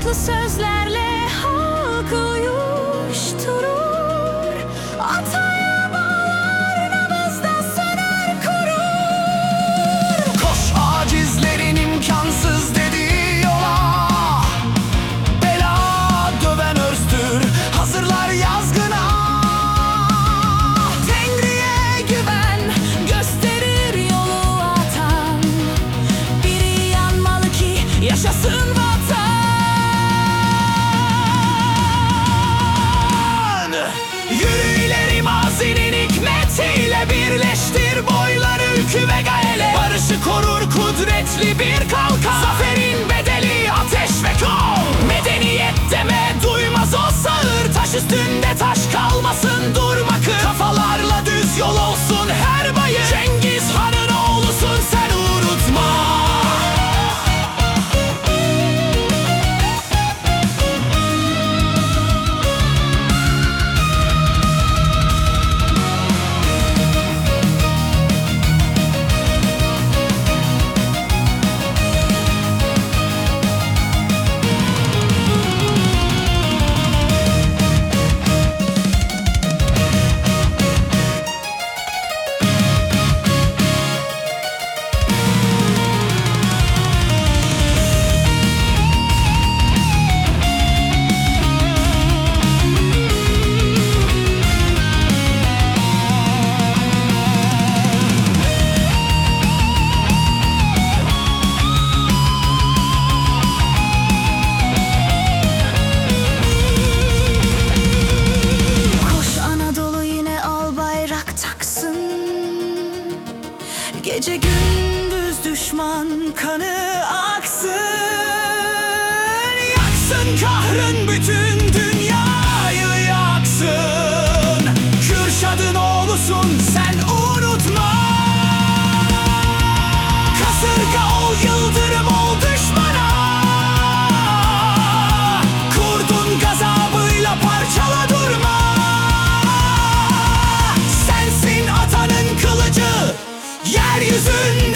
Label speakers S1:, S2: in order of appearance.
S1: tatlı sözlerle Büyük ve gayele Barışı korur kudretli bir kalkan. Zaferin Kanı aksın. Yaksın kahrın bütün dünyayı yaksın. Kürşad'ın oğlusun sen unutma. Kasırga ol yıldırım ol düşmana. Kurdun gazabıyla parçala durma. Sensin atanın kılıcı Yeryüzünde.